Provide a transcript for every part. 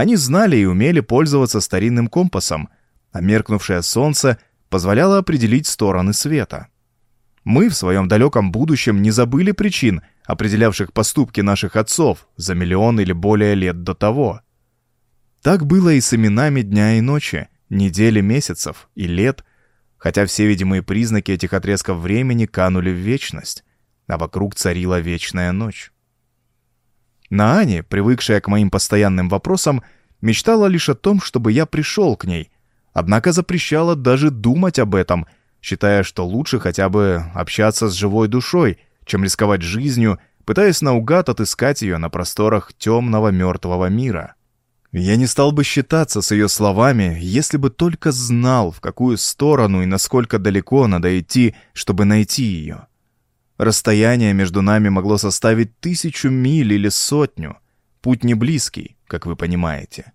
Они знали и умели пользоваться старинным компасом, а меркнувшее солнце позволяло определить стороны света. Мы в своем далеком будущем не забыли причин, определявших поступки наших отцов за миллион или более лет до того. Так было и с именами дня и ночи, недели, месяцев и лет, хотя все видимые признаки этих отрезков времени канули в вечность, а вокруг царила вечная ночь. Наани, привыкшая к моим постоянным вопросам, мечтала лишь о том, чтобы я пришел к ней, однако запрещала даже думать об этом, считая, что лучше хотя бы общаться с живой душой, чем рисковать жизнью, пытаясь наугад отыскать ее на просторах темного мертвого мира. Я не стал бы считаться с ее словами, если бы только знал, в какую сторону и насколько далеко надо идти, чтобы найти ее. Расстояние между нами могло составить тысячу миль или сотню. Путь не близкий, как вы понимаете.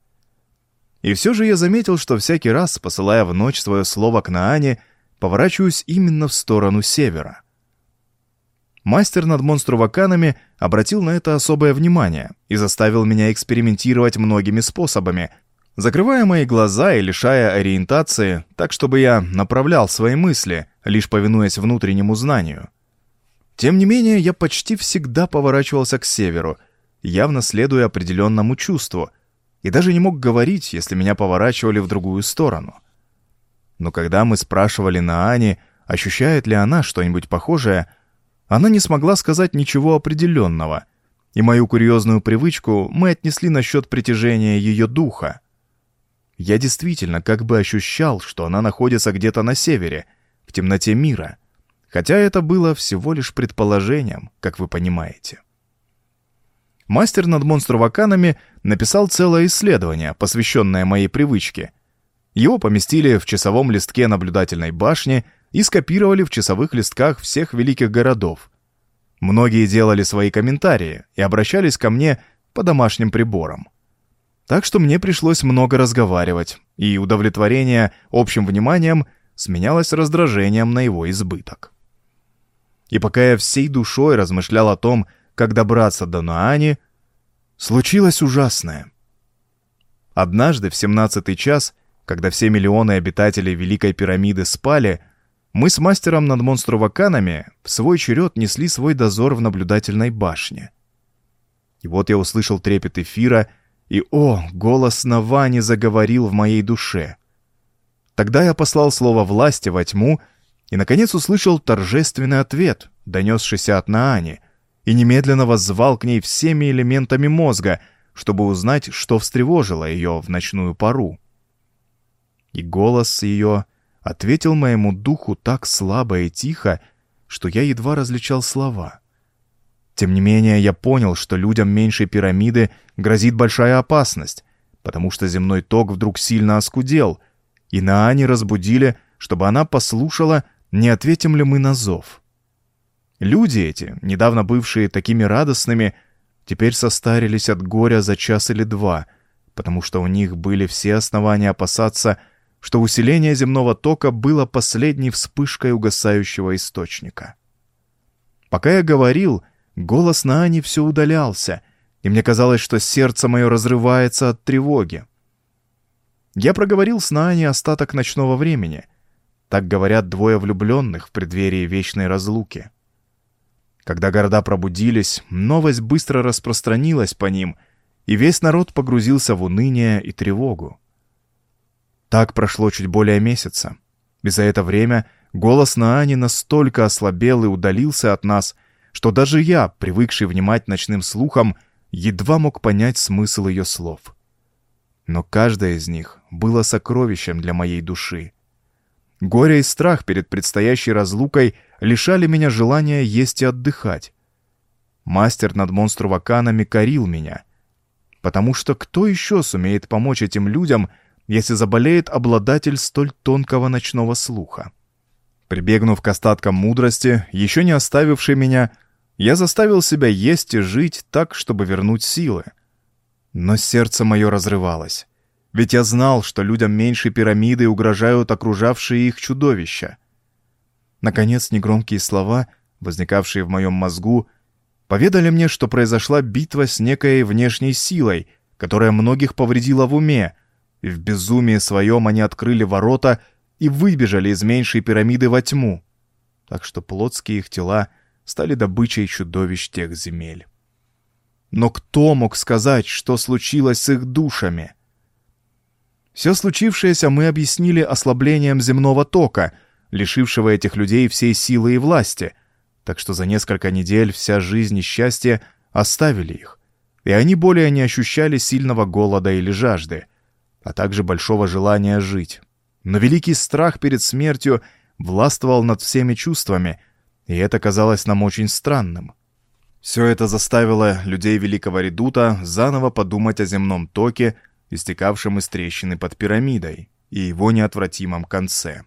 И все же я заметил, что всякий раз, посылая в ночь свое слово к Наане, поворачиваюсь именно в сторону севера. Мастер над монструваканами обратил на это особое внимание и заставил меня экспериментировать многими способами, закрывая мои глаза и лишая ориентации, так чтобы я направлял свои мысли, лишь повинуясь внутреннему знанию. Тем не менее, я почти всегда поворачивался к северу, явно следуя определенному чувству, и даже не мог говорить, если меня поворачивали в другую сторону. Но когда мы спрашивали на Ане, ощущает ли она что-нибудь похожее, она не смогла сказать ничего определенного, и мою курьезную привычку мы отнесли насчет притяжения ее духа. Я действительно как бы ощущал, что она находится где-то на севере, в темноте мира — хотя это было всего лишь предположением, как вы понимаете. Мастер над монструваканами написал целое исследование, посвященное моей привычке. Его поместили в часовом листке наблюдательной башни и скопировали в часовых листках всех великих городов. Многие делали свои комментарии и обращались ко мне по домашним приборам. Так что мне пришлось много разговаривать, и удовлетворение общим вниманием сменялось раздражением на его избыток. И пока я всей душой размышлял о том, как добраться до Наани, случилось ужасное. Однажды в семнадцатый час, когда все миллионы обитателей Великой пирамиды спали, мы с мастером над монструваканами в свой черед несли свой дозор в наблюдательной башне. И вот я услышал трепет эфира, и, о, голос Навани заговорил в моей душе. Тогда я послал слово власти во тьму — и, наконец, услышал торжественный ответ, донесшийся от Наани, и немедленно воззвал к ней всеми элементами мозга, чтобы узнать, что встревожило ее в ночную пару. И голос ее ответил моему духу так слабо и тихо, что я едва различал слова. Тем не менее, я понял, что людям меньшей пирамиды грозит большая опасность, потому что земной ток вдруг сильно оскудел, и Наани разбудили, чтобы она послушала не ответим ли мы на зов. Люди эти, недавно бывшие такими радостными, теперь состарились от горя за час или два, потому что у них были все основания опасаться, что усиление земного тока было последней вспышкой угасающего источника. Пока я говорил, голос Наани все удалялся, и мне казалось, что сердце мое разрывается от тревоги. Я проговорил с Наани остаток ночного времени — так говорят двое влюбленных в преддверии вечной разлуки. Когда города пробудились, новость быстро распространилась по ним, и весь народ погрузился в уныние и тревогу. Так прошло чуть более месяца. И за это время голос Наани настолько ослабел и удалился от нас, что даже я, привыкший внимать ночным слухом, едва мог понять смысл ее слов. Но каждое из них было сокровищем для моей души. Горе и страх перед предстоящей разлукой лишали меня желания есть и отдыхать. Мастер над монструваканами корил меня. Потому что кто еще сумеет помочь этим людям, если заболеет обладатель столь тонкого ночного слуха? Прибегнув к остаткам мудрости, еще не оставившей меня, я заставил себя есть и жить так, чтобы вернуть силы. Но сердце мое разрывалось. Ведь я знал, что людям меньшей пирамиды угрожают окружавшие их чудовища. Наконец, негромкие слова, возникавшие в моем мозгу, поведали мне, что произошла битва с некой внешней силой, которая многих повредила в уме, и в безумии своем они открыли ворота и выбежали из меньшей пирамиды во тьму. Так что плотские их тела стали добычей чудовищ тех земель. Но кто мог сказать, что случилось с их душами? Все случившееся мы объяснили ослаблением земного тока, лишившего этих людей всей силы и власти, так что за несколько недель вся жизнь и счастье оставили их, и они более не ощущали сильного голода или жажды, а также большого желания жить. Но великий страх перед смертью властвовал над всеми чувствами, и это казалось нам очень странным. Все это заставило людей Великого Редута заново подумать о земном токе, истекавшем из трещины под пирамидой, и его неотвратимом конце.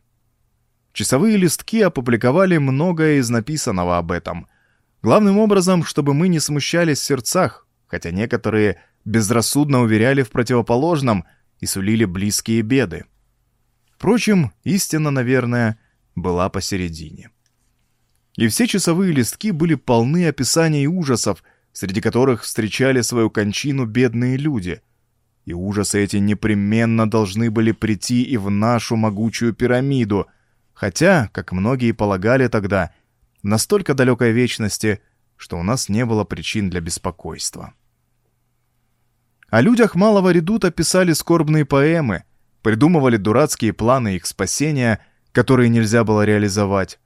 Часовые листки опубликовали многое из написанного об этом. Главным образом, чтобы мы не смущались в сердцах, хотя некоторые безрассудно уверяли в противоположном и сулили близкие беды. Впрочем, истина, наверное, была посередине. И все часовые листки были полны описаний ужасов, среди которых встречали свою кончину бедные люди. И ужасы эти непременно должны были прийти и в нашу могучую пирамиду, хотя, как многие полагали тогда, настолько далекой вечности, что у нас не было причин для беспокойства. О людях малого редута писали скорбные поэмы, придумывали дурацкие планы их спасения, которые нельзя было реализовать.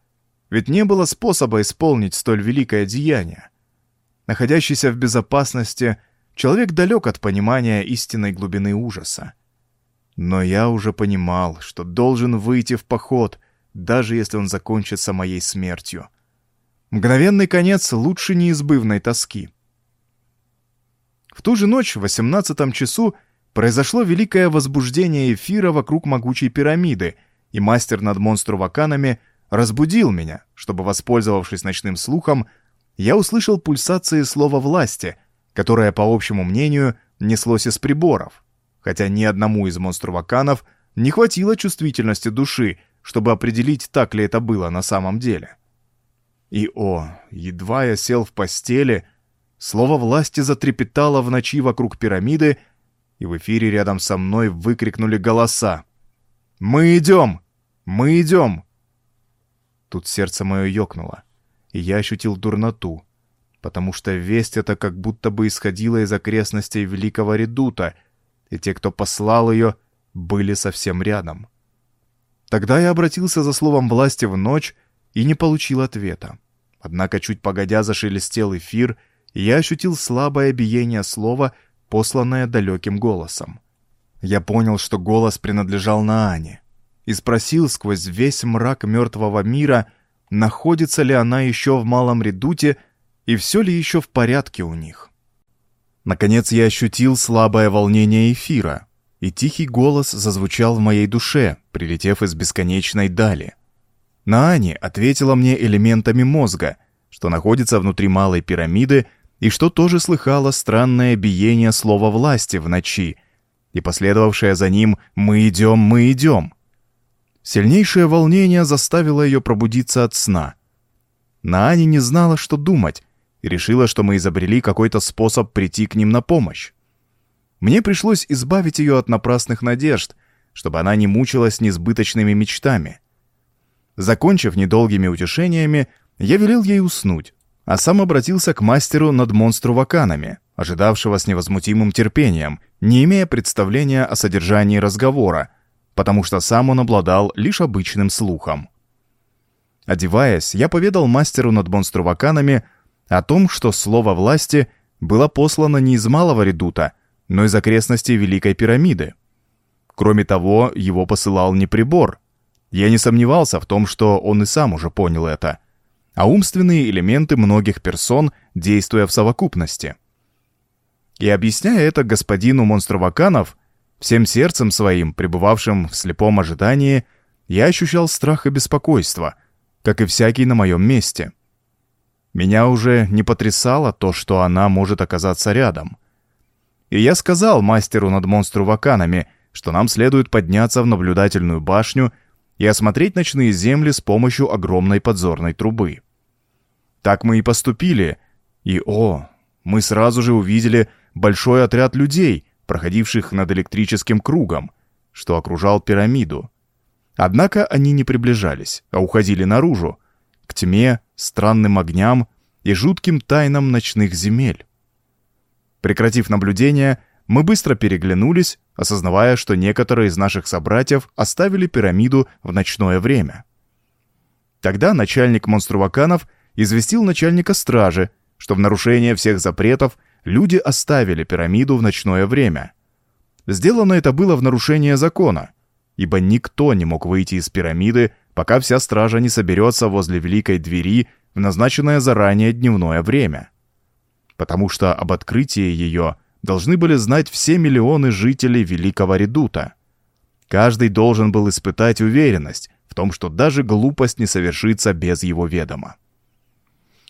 Ведь не было способа исполнить столь великое деяние. Находящийся в безопасности, человек далек от понимания истинной глубины ужаса. Но я уже понимал, что должен выйти в поход, даже если он закончится моей смертью. Мгновенный конец лучше неизбывной тоски. В ту же ночь, в восемнадцатом часу, произошло великое возбуждение эфира вокруг могучей пирамиды, и мастер над монстру-ваканами разбудил меня, чтобы, воспользовавшись ночным слухом, я услышал пульсации слова «власти», которое, по общему мнению, неслось из приборов, хотя ни одному из монстру-ваканов не хватило чувствительности души, чтобы определить, так ли это было на самом деле. И, о, едва я сел в постели, слово власти затрепетало в ночи вокруг пирамиды, и в эфире рядом со мной выкрикнули голоса. «Мы идем! Мы идем!» Тут сердце мое ёкнуло, и я ощутил дурноту, потому что весть эта как будто бы исходила из окрестностей Великого Редута, и те, кто послал ее, были совсем рядом. Тогда я обратился за словом власти в ночь и не получил ответа. Однако чуть погодя зашелестел эфир, и я ощутил слабое биение слова — посланное далеким голосом. Я понял, что голос принадлежал Наане, и спросил сквозь весь мрак мертвого мира, находится ли она еще в Малом Редуте и все ли еще в порядке у них. Наконец я ощутил слабое волнение эфира, и тихий голос зазвучал в моей душе, прилетев из бесконечной дали. Наани ответила мне элементами мозга, что находится внутри малой пирамиды и что тоже слыхала странное биение слова власти в ночи, и последовавшее за ним «Мы идем, мы идем». Сильнейшее волнение заставило ее пробудиться от сна. Наани не знала, что думать, и решила, что мы изобрели какой-то способ прийти к ним на помощь. Мне пришлось избавить ее от напрасных надежд, чтобы она не мучилась несбыточными мечтами. Закончив недолгими утешениями, я велел ей уснуть, а сам обратился к мастеру над монструваканами, ожидавшего с невозмутимым терпением, не имея представления о содержании разговора, потому что сам он обладал лишь обычным слухом. Одеваясь, я поведал мастеру над монструваканами о том, что слово власти было послано не из Малого Редута, но из окрестностей Великой Пирамиды. Кроме того, его посылал не прибор. Я не сомневался в том, что он и сам уже понял это — а умственные элементы многих персон, действуя в совокупности. И объясняя это господину Монстроваканов, всем сердцем своим, пребывавшим в слепом ожидании, я ощущал страх и беспокойство, как и всякий на моем месте. Меня уже не потрясало то, что она может оказаться рядом. И я сказал мастеру над монструваканами, что нам следует подняться в наблюдательную башню и осмотреть ночные земли с помощью огромной подзорной трубы. Так мы и поступили, и, о, мы сразу же увидели большой отряд людей, проходивших над электрическим кругом, что окружал пирамиду. Однако они не приближались, а уходили наружу, к тьме, странным огням и жутким тайнам ночных земель. Прекратив наблюдение, мы быстро переглянулись, осознавая, что некоторые из наших собратьев оставили пирамиду в ночное время. Тогда начальник монструваканов известил начальника стражи, что в нарушение всех запретов люди оставили пирамиду в ночное время. Сделано это было в нарушение закона, ибо никто не мог выйти из пирамиды, пока вся стража не соберется возле великой двери в назначенное заранее дневное время. Потому что об открытии ее должны были знать все миллионы жителей Великого Редута. Каждый должен был испытать уверенность в том, что даже глупость не совершится без его ведома.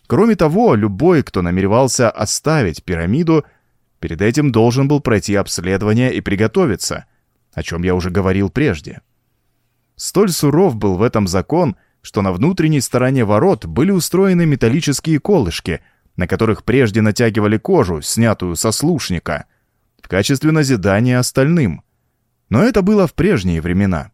Кроме того, любой, кто намеревался оставить пирамиду, перед этим должен был пройти обследование и приготовиться, о чем я уже говорил прежде. Столь суров был в этом закон, что на внутренней стороне ворот были устроены металлические колышки, на которых прежде натягивали кожу, снятую со слушника, в качестве назидания остальным. Но это было в прежние времена.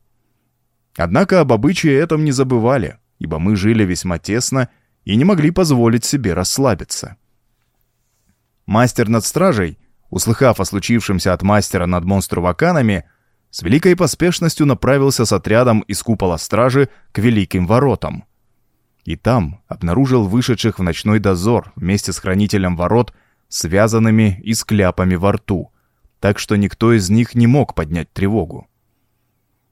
Однако об обычае этом не забывали, ибо мы жили весьма тесно и не могли позволить себе расслабиться. Мастер над стражей, услыхав о случившемся от мастера над монструваканами, с великой поспешностью направился с отрядом из купола стражи к великим воротам. И там обнаружил вышедших в ночной дозор вместе с хранителем ворот, связанными и с кляпами во рту, так что никто из них не мог поднять тревогу.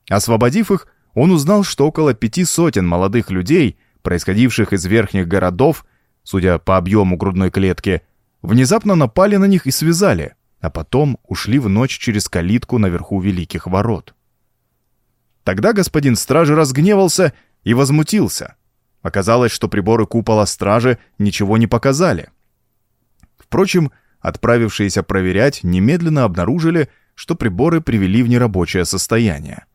Освободив их, он узнал, что около пяти сотен молодых людей, происходивших из верхних городов, судя по объему грудной клетки, внезапно напали на них и связали, а потом ушли в ночь через калитку наверху Великих Ворот. Тогда господин стражи разгневался и возмутился. Оказалось, что приборы купола стражи ничего не показали. Впрочем, отправившиеся проверять немедленно обнаружили, что приборы привели в нерабочее состояние.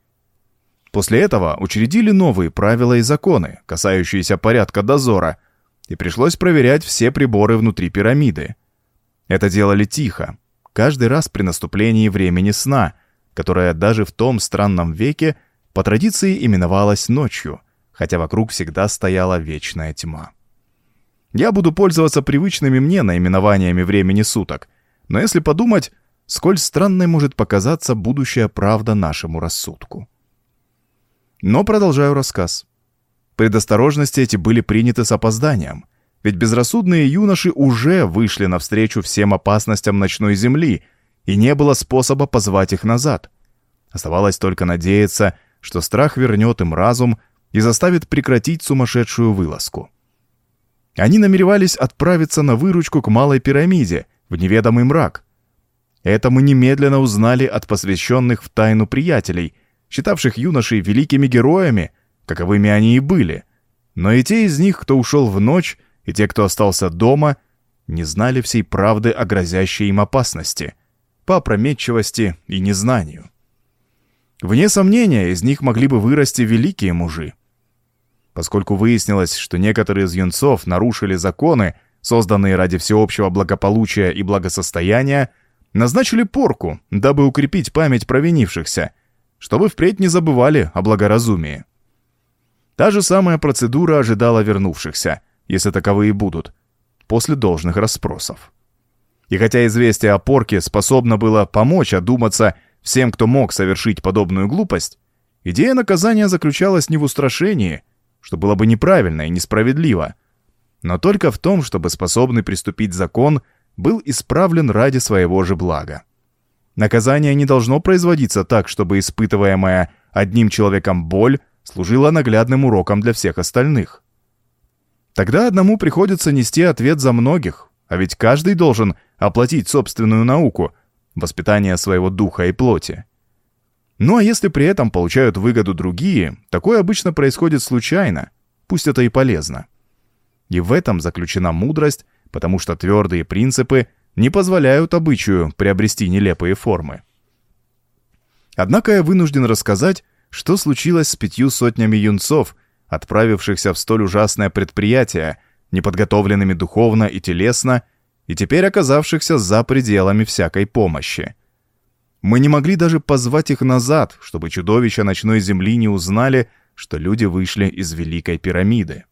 После этого учредили новые правила и законы, касающиеся порядка дозора, и пришлось проверять все приборы внутри пирамиды. Это делали тихо, каждый раз при наступлении времени сна, которое даже в том странном веке по традиции именовалось ночью, хотя вокруг всегда стояла вечная тьма. Я буду пользоваться привычными мне наименованиями времени суток, но если подумать, сколь странной может показаться будущая правда нашему рассудку. Но продолжаю рассказ. Предосторожности эти были приняты с опозданием, ведь безрассудные юноши уже вышли навстречу всем опасностям ночной земли, и не было способа позвать их назад. Оставалось только надеяться, что страх вернет им разум и заставит прекратить сумасшедшую вылазку. Они намеревались отправиться на выручку к Малой пирамиде, в неведомый мрак. Это мы немедленно узнали от посвященных в тайну приятелей, считавших юношей великими героями, каковыми они и были. Но и те из них, кто ушел в ночь, и те, кто остался дома, не знали всей правды о грозящей им опасности, по опрометчивости и незнанию. Вне сомнения, из них могли бы вырасти великие мужи. Поскольку выяснилось, что некоторые из юнцов нарушили законы, созданные ради всеобщего благополучия и благосостояния, назначили порку, дабы укрепить память провинившихся, чтобы впредь не забывали о благоразумии. Та же самая процедура ожидала вернувшихся — если таковые будут, после должных расспросов. И хотя известие о порке способно было помочь одуматься всем, кто мог совершить подобную глупость, идея наказания заключалась не в устрашении, что было бы неправильно и несправедливо, но только в том, чтобы способный приступить закон был исправлен ради своего же блага. Наказание не должно производиться так, чтобы испытываемая одним человеком боль служила наглядным уроком для всех остальных. Тогда одному приходится нести ответ за многих, а ведь каждый должен оплатить собственную науку, воспитание своего духа и плоти. Ну а если при этом получают выгоду другие, такое обычно происходит случайно, пусть это и полезно. И в этом заключена мудрость, потому что твердые принципы не позволяют обычаю приобрести нелепые формы. Однако я вынужден рассказать, что случилось с пятью сотнями юнцов, отправившихся в столь ужасное предприятие, неподготовленными духовно и телесно, и теперь оказавшихся за пределами всякой помощи. Мы не могли даже позвать их назад, чтобы чудовища ночной земли не узнали, что люди вышли из Великой пирамиды.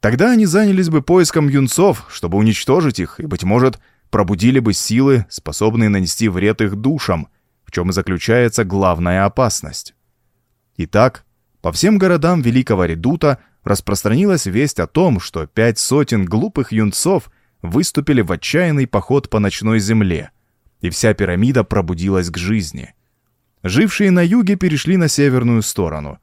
Тогда они занялись бы поиском юнцов, чтобы уничтожить их, и, быть может, пробудили бы силы, способные нанести вред их душам, в чем и заключается главная опасность. Итак, по всем городам Великого Редута распространилась весть о том, что пять сотен глупых юнцов выступили в отчаянный поход по ночной земле, и вся пирамида пробудилась к жизни. Жившие на юге перешли на северную сторону.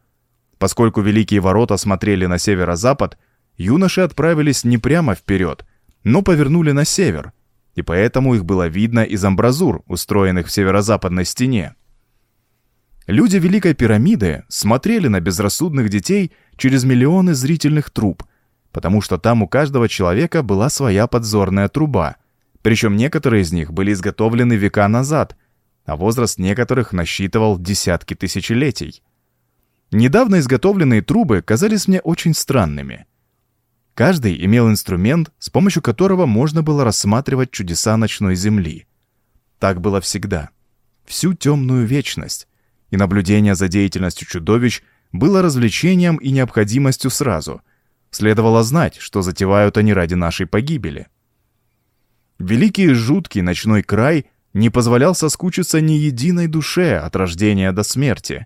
Поскольку Великие Ворота смотрели на северо-запад, юноши отправились не прямо вперед, но повернули на север, и поэтому их было видно из амбразур, устроенных в северо-западной стене. Люди Великой пирамиды смотрели на безрассудных детей через миллионы зрительных труб, потому что там у каждого человека была своя подзорная труба, причем некоторые из них были изготовлены века назад, а возраст некоторых насчитывал десятки тысячелетий. Недавно изготовленные трубы казались мне очень странными. Каждый имел инструмент, с помощью которого можно было рассматривать чудеса ночной земли. Так было всегда. Всю темную вечность и наблюдение за деятельностью чудовищ было развлечением и необходимостью сразу. Следовало знать, что затевают они ради нашей погибели. Великий и жуткий ночной край не позволял соскучиться ни единой душе от рождения до смерти.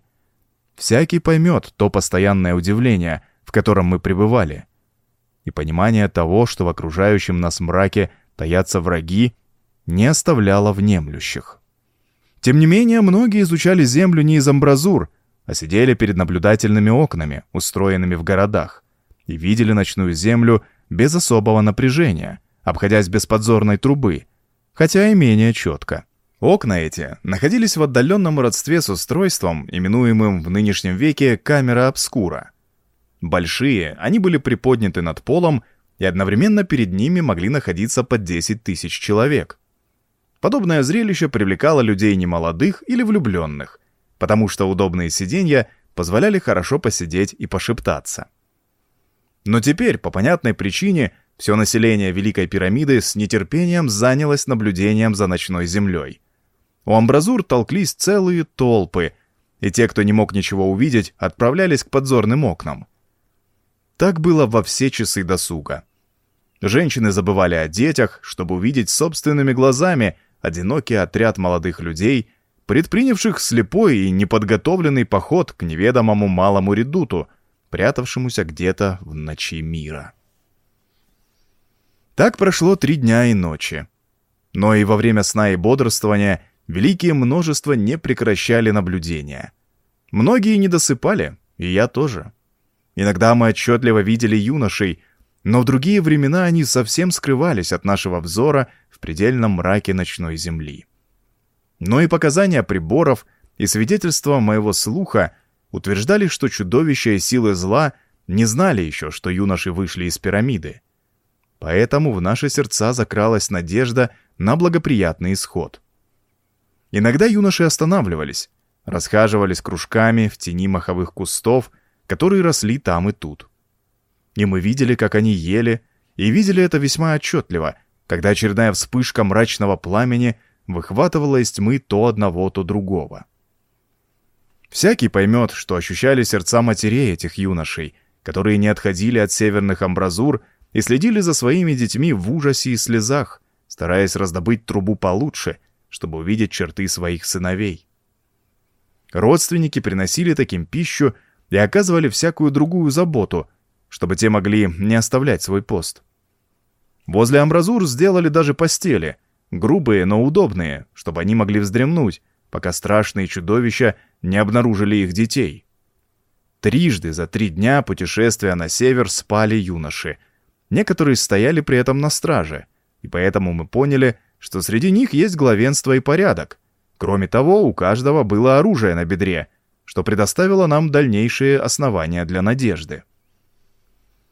Всякий поймет то постоянное удивление, в котором мы пребывали. И понимание того, что в окружающем нас мраке таятся враги, не оставляло внемлющих. Тем не менее, многие изучали Землю не из амбразур, а сидели перед наблюдательными окнами, устроенными в городах, и видели ночную Землю без особого напряжения, обходясь без подзорной трубы, хотя и менее четко. Окна эти находились в отдаленном родстве с устройством, именуемым в нынешнем веке камера обскура. Большие, они были приподняты над полом, и одновременно перед ними могли находиться по 10 тысяч человек. Подобное зрелище привлекало людей немолодых или влюбленных, потому что удобные сиденья позволяли хорошо посидеть и пошептаться. Но теперь, по понятной причине, все население Великой пирамиды с нетерпением занялось наблюдением за ночной землей. У амбразур толклись целые толпы, и те, кто не мог ничего увидеть, отправлялись к подзорным окнам. Так было во все часы досуга. Женщины забывали о детях, чтобы увидеть собственными глазами – одинокий отряд молодых людей, предпринявших слепой и неподготовленный поход к неведомому малому редуту, прятавшемуся где-то в ночи мира. Так прошло три дня и ночи. Но и во время сна и бодрствования великие множества не прекращали наблюдения. Многие не досыпали, и я тоже. Иногда мы отчетливо видели юношей, но в другие времена они совсем скрывались от нашего взора в предельном мраке ночной земли. Но и показания приборов и свидетельства моего слуха утверждали, что чудовища и силы зла не знали еще, что юноши вышли из пирамиды. Поэтому в наши сердца закралась надежда на благоприятный исход. Иногда юноши останавливались, расхаживались кружками в тени маховых кустов, которые росли там и тут и мы видели, как они ели, и видели это весьма отчетливо, когда очередная вспышка мрачного пламени выхватывала из тьмы то одного, то другого. Всякий поймет, что ощущали сердца матерей этих юношей, которые не отходили от северных амбразур и следили за своими детьми в ужасе и слезах, стараясь раздобыть трубу получше, чтобы увидеть черты своих сыновей. Родственники приносили таким пищу и оказывали всякую другую заботу, чтобы те могли не оставлять свой пост. Возле амбразур сделали даже постели, грубые, но удобные, чтобы они могли вздремнуть, пока страшные чудовища не обнаружили их детей. Трижды за три дня путешествия на север спали юноши. Некоторые стояли при этом на страже, и поэтому мы поняли, что среди них есть главенство и порядок. Кроме того, у каждого было оружие на бедре, что предоставило нам дальнейшие основания для надежды.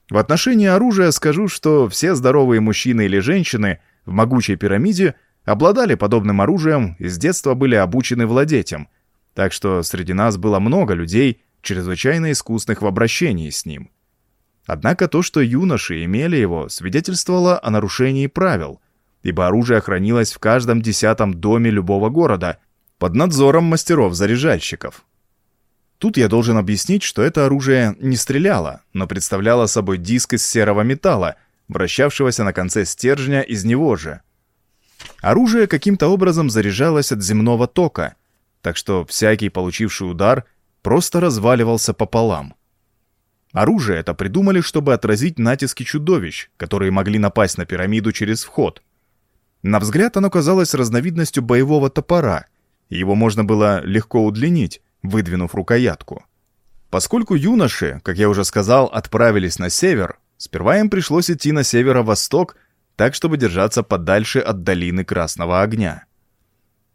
В отношении оружия скажу, что все здоровые мужчины или женщины в могучей пирамиде обладали подобным оружием и с детства были обучены владеть им, так что среди нас было много людей, чрезвычайно искусных в обращении с ним. Однако то, что юноши имели его, свидетельствовало о нарушении правил, ибо оружие хранилось в каждом десятом доме любого города под надзором мастеров-заряжальщиков. Тут я должен объяснить, что это оружие не стреляло, но представляло собой диск из серого металла, вращавшегося на конце стержня из него же. Оружие каким-то образом заряжалось от земного тока, так что всякий получивший удар просто разваливался пополам. Оружие это придумали, чтобы отразить натиски чудовищ, которые могли напасть на пирамиду через вход. На взгляд оно казалось разновидностью боевого топора, его можно было легко удлинить, выдвинув рукоятку. Поскольку юноши, как я уже сказал, отправились на север, сперва им пришлось идти на северо-восток, так чтобы держаться подальше от долины Красного Огня.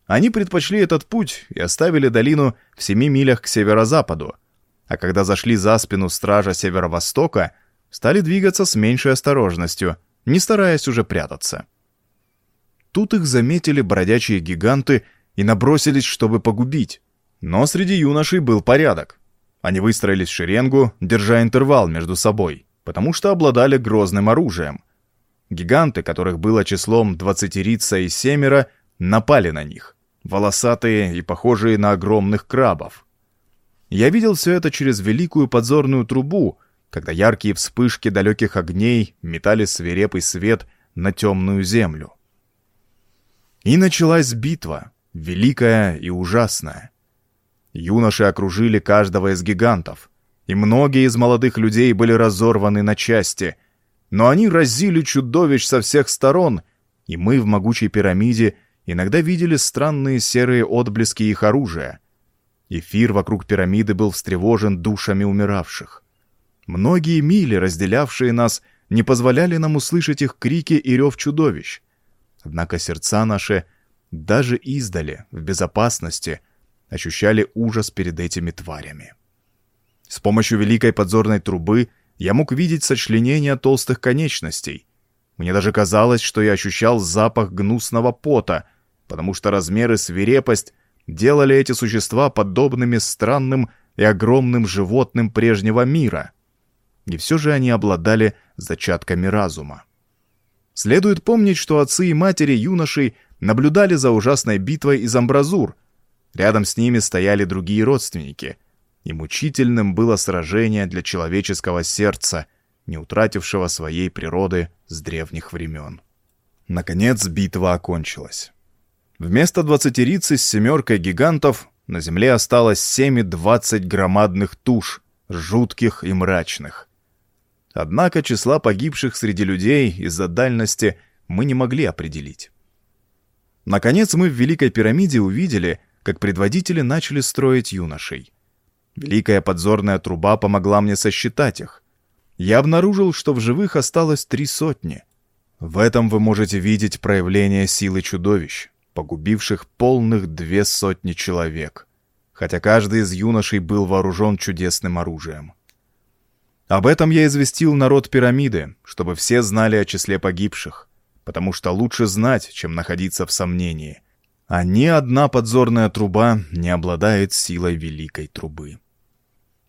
Они предпочли этот путь и оставили долину в семи милях к северо-западу, а когда зашли за спину стража северо-востока, стали двигаться с меньшей осторожностью, не стараясь уже прятаться. Тут их заметили бродячие гиганты и набросились, чтобы погубить. Но среди юношей был порядок. Они выстроились в шеренгу, держа интервал между собой, потому что обладали грозным оружием. Гиганты, которых было числом двадцатерица и семеро, напали на них, волосатые и похожие на огромных крабов. Я видел все это через великую подзорную трубу, когда яркие вспышки далеких огней метали свирепый свет на темную землю. И началась битва, великая и ужасная. Юноши окружили каждого из гигантов, и многие из молодых людей были разорваны на части, но они разили чудовищ со всех сторон, и мы в могучей пирамиде иногда видели странные серые отблески их оружия — Эфир вокруг пирамиды был встревожен душами умиравших. Многие мили, разделявшие нас, не позволяли нам услышать их крики и рев чудовищ. Однако сердца наши, даже издали, в безопасности, ощущали ужас перед этими тварями. С помощью великой подзорной трубы я мог видеть сочленения толстых конечностей. Мне даже казалось, что я ощущал запах гнусного пота, потому что размер и свирепость делали эти существа подобными странным и огромным животным прежнего мира. И все же они обладали зачатками разума. Следует помнить, что отцы и матери юношей наблюдали за ужасной битвой из амбразур. Рядом с ними стояли другие родственники. И мучительным было сражение для человеческого сердца, не утратившего своей природы с древних времен. Наконец битва окончилась. Вместо двадцатерицы с семеркой гигантов на земле осталось семь и двадцать громадных туш, жутких и мрачных. Однако числа погибших среди людей из-за дальности мы не могли определить. Наконец мы в Великой пирамиде увидели, как предводители начали строить юношей. Великая подзорная труба помогла мне сосчитать их. Я обнаружил, что в живых осталось три сотни. В этом вы можете видеть проявление силы чудовищ погубивших полных две сотни человек, хотя каждый из юношей был вооружен чудесным оружием. Об этом я известил народ пирамиды, чтобы все знали о числе погибших, потому что лучше знать, чем находиться в сомнении. А ни одна подзорная труба не обладает силой великой трубы.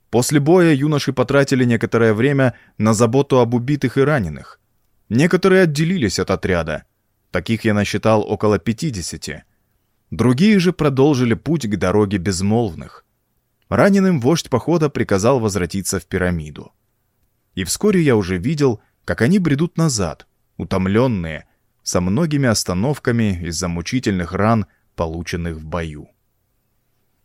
После боя юноши потратили некоторое время на заботу об убитых и раненых. Некоторые отделились от отряда, Таких я насчитал около 50. Другие же продолжили путь к дороге безмолвных. Раненым вождь похода приказал возвратиться в пирамиду. И вскоре я уже видел, как они бредут назад, утомленные, со многими остановками из-за мучительных ран, полученных в бою.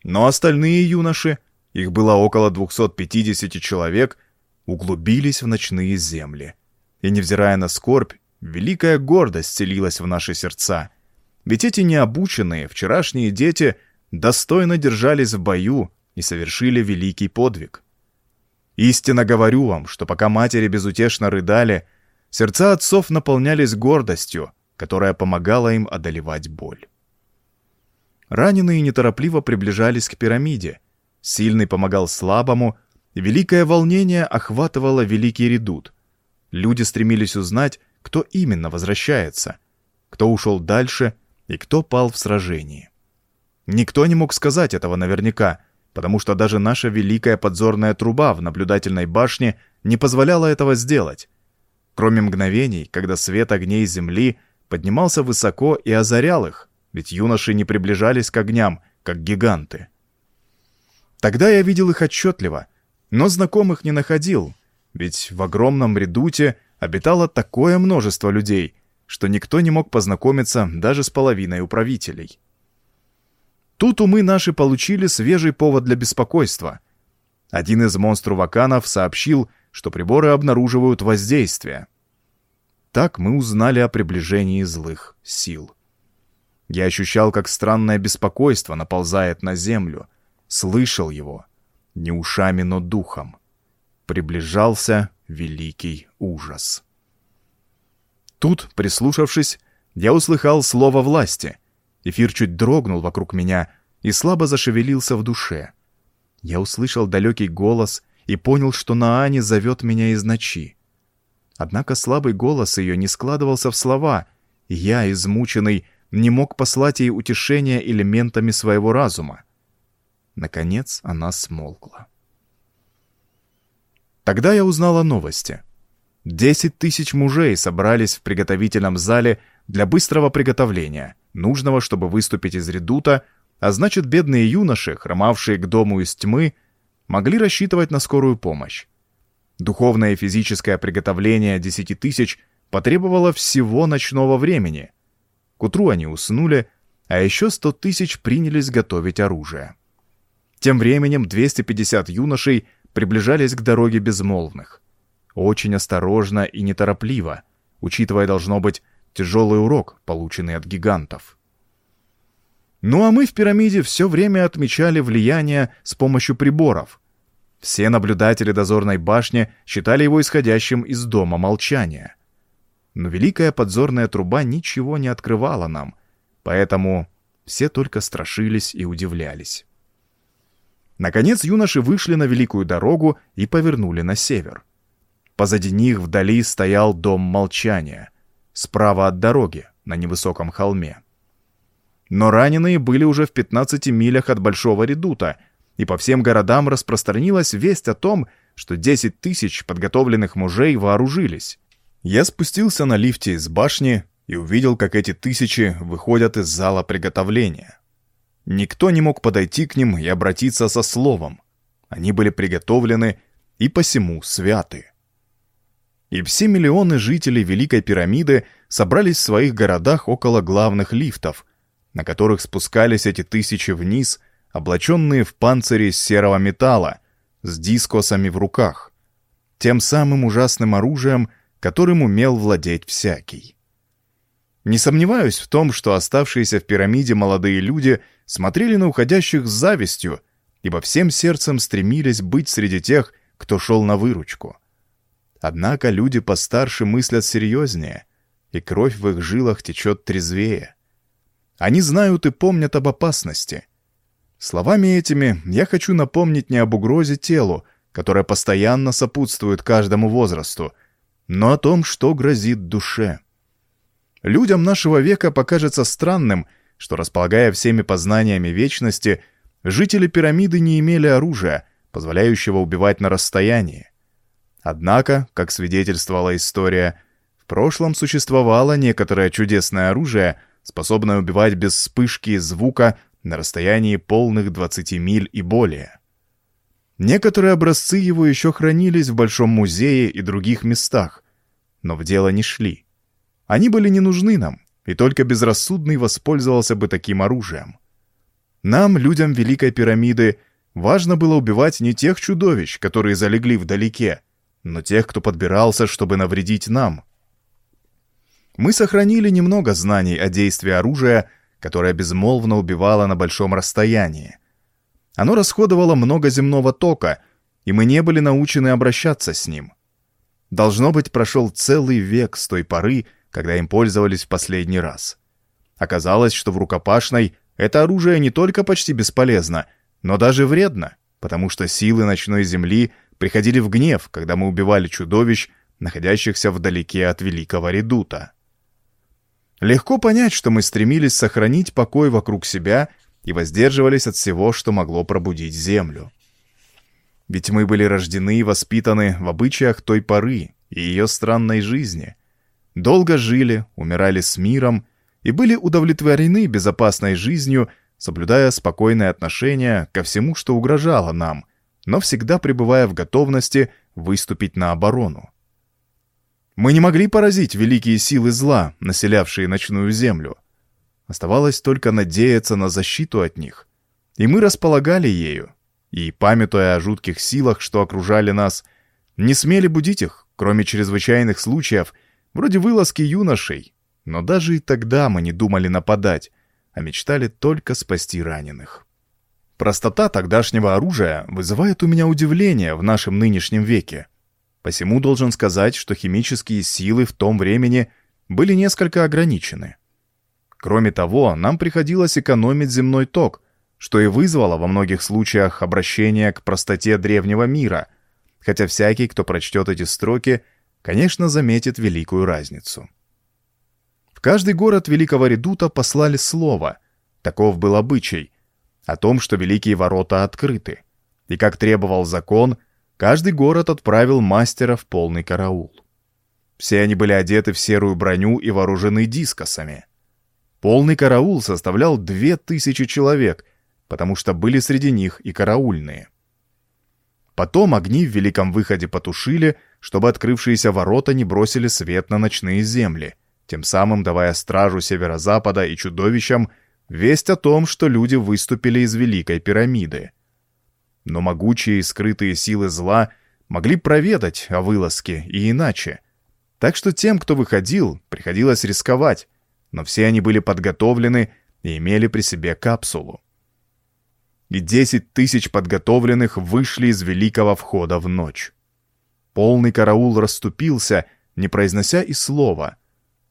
Но остальные юноши, их было около 250 человек, углубились в ночные земли. И, невзирая на скорбь Великая гордость селилась в наши сердца. Ведь эти необученные, вчерашние дети достойно держались в бою и совершили великий подвиг. Истинно говорю вам, что пока матери безутешно рыдали, сердца отцов наполнялись гордостью, которая помогала им одолевать боль. Раненые неторопливо приближались к пирамиде. Сильный помогал слабому, и великое волнение охватывало великий редут. Люди стремились узнать, кто именно возвращается, кто ушел дальше и кто пал в сражении. Никто не мог сказать этого наверняка, потому что даже наша великая подзорная труба в наблюдательной башне не позволяла этого сделать. Кроме мгновений, когда свет огней Земли поднимался высоко и озарял их, ведь юноши не приближались к огням, как гиганты. Тогда я видел их отчетливо, но знакомых не находил, ведь в огромном редуте обитало такое множество людей, что никто не мог познакомиться даже с половиной управителей. Тут умы наши получили свежий повод для беспокойства. Один из монструваканов сообщил, что приборы обнаруживают воздействие. Так мы узнали о приближении злых сил. Я ощущал, как странное беспокойство наползает на землю, слышал его, не ушами, но духом. Приближался великий ужас. Тут, прислушавшись, я услыхал слово власти. Эфир чуть дрогнул вокруг меня и слабо зашевелился в душе. Я услышал далекий голос и понял, что Наани зовет меня из ночи. Однако слабый голос ее не складывался в слова, и я, измученный, не мог послать ей утешения элементами своего разума. Наконец она смолкла. Тогда я узнал о новости. Десять тысяч мужей собрались в приготовительном зале для быстрого приготовления, нужного, чтобы выступить из редута, а значит, бедные юноши, хромавшие к дому из тьмы, могли рассчитывать на скорую помощь. Духовное и физическое приготовление десяти тысяч потребовало всего ночного времени. К утру они уснули, а еще сто тысяч принялись готовить оружие. Тем временем 250 юношей приближались к дороге безмолвных. Очень осторожно и неторопливо, учитывая, должно быть, тяжелый урок, полученный от гигантов. Ну а мы в пирамиде все время отмечали влияние с помощью приборов. Все наблюдатели дозорной башни считали его исходящим из дома молчания. Но великая подзорная труба ничего не открывала нам, поэтому все только страшились и удивлялись. Наконец юноши вышли на великую дорогу и повернули на север. Позади них вдали стоял дом молчания, справа от дороги, на невысоком холме. Но раненые были уже в 15 милях от Большого Редута, и по всем городам распространилась весть о том, что 10 тысяч подготовленных мужей вооружились. Я спустился на лифте из башни и увидел, как эти тысячи выходят из зала приготовления. Никто не мог подойти к ним и обратиться со словом. Они были приготовлены и посему святы. И все миллионы жителей Великой пирамиды собрались в своих городах около главных лифтов, на которых спускались эти тысячи вниз, облаченные в панцири серого металла, с дискосами в руках, тем самым ужасным оружием, которым умел владеть всякий. Не сомневаюсь в том, что оставшиеся в пирамиде молодые люди смотрели на уходящих с завистью, ибо всем сердцем стремились быть среди тех, кто шел на выручку. Однако люди постарше мыслят серьезнее, и кровь в их жилах течет трезвее. Они знают и помнят об опасности. Словами этими я хочу напомнить не об угрозе телу, которая постоянно сопутствует каждому возрасту, но о том, что грозит душе. Людям нашего века покажется странным, что, располагая всеми познаниями вечности, жители пирамиды не имели оружия, позволяющего убивать на расстоянии. Однако, как свидетельствовала история, в прошлом существовало некоторое чудесное оружие, способное убивать без вспышки и звука на расстоянии полных 20 миль и более. Некоторые образцы его еще хранились в Большом музее и других местах, но в дело не шли. Они были не нужны нам, и только безрассудный воспользовался бы таким оружием. Нам, людям Великой пирамиды, важно было убивать не тех чудовищ, которые залегли вдалеке, но тех, кто подбирался, чтобы навредить нам. Мы сохранили немного знаний о действии оружия, которое безмолвно убивало на большом расстоянии. Оно расходовало много земного тока, и мы не были научены обращаться с ним. Должно быть, прошел целый век с той поры, когда им пользовались в последний раз. Оказалось, что в рукопашной это оружие не только почти бесполезно, но даже вредно, потому что силы ночной земли приходили в гнев, когда мы убивали чудовищ, находящихся вдалеке от Великого Редута. Легко понять, что мы стремились сохранить покой вокруг себя и воздерживались от всего, что могло пробудить землю. Ведь мы были рождены и воспитаны в обычаях той поры и ее странной жизни — долго жили, умирали с миром и были удовлетворены безопасной жизнью, соблюдая спокойное отношение ко всему, что угрожало нам, но всегда пребывая в готовности выступить на оборону. Мы не могли поразить великие силы зла, населявшие ночную землю. Оставалось только надеяться на защиту от них. И мы располагали ею, и, памятуя о жутких силах, что окружали нас, не смели будить их, кроме чрезвычайных случаев, вроде вылазки юношей. Но даже и тогда мы не думали нападать, а мечтали только спасти раненых. Простота тогдашнего оружия вызывает у меня удивление в нашем нынешнем веке. Посему должен сказать, что химические силы в том времени были несколько ограничены. Кроме того, нам приходилось экономить земной ток, что и вызвало во многих случаях обращение к простоте древнего мира, хотя всякий, кто прочтет эти строки, конечно, заметит великую разницу. В каждый город Великого Редута послали слово, таков был обычай, о том, что Великие Ворота открыты, и, как требовал закон, каждый город отправил мастера в полный караул. Все они были одеты в серую броню и вооружены дискосами. Полный караул составлял две тысячи человек, потому что были среди них и караульные. Потом огни в Великом Выходе потушили, чтобы открывшиеся ворота не бросили свет на ночные земли, тем самым давая стражу Северо-Запада и чудовищам весть о том, что люди выступили из Великой Пирамиды. Но могучие и скрытые силы зла могли проведать о вылазке и иначе. Так что тем, кто выходил, приходилось рисковать, но все они были подготовлены и имели при себе капсулу. И десять тысяч подготовленных вышли из великого входа в ночь. Полный караул расступился, не произнося и слова,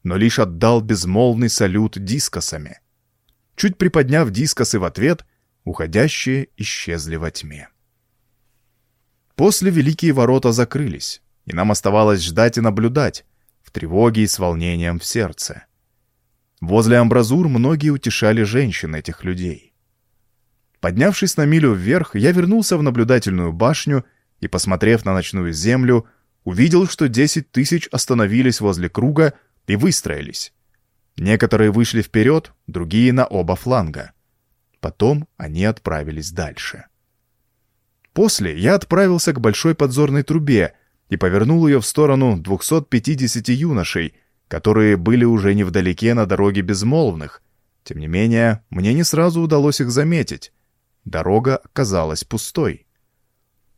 но лишь отдал безмолвный салют дискосами. Чуть приподняв дискосы в ответ, уходящие исчезли во тьме. После великие ворота закрылись, и нам оставалось ждать и наблюдать, в тревоге и с волнением в сердце. Возле амбразур многие утешали женщин этих людей. Поднявшись на милю вверх, я вернулся в наблюдательную башню и, посмотрев на ночную землю, увидел, что десять тысяч остановились возле круга и выстроились. Некоторые вышли вперед, другие на оба фланга. Потом они отправились дальше. После я отправился к большой подзорной трубе и повернул ее в сторону 250 юношей, которые были уже невдалеке на дороге безмолвных. Тем не менее, мне не сразу удалось их заметить. Дорога оказалась пустой.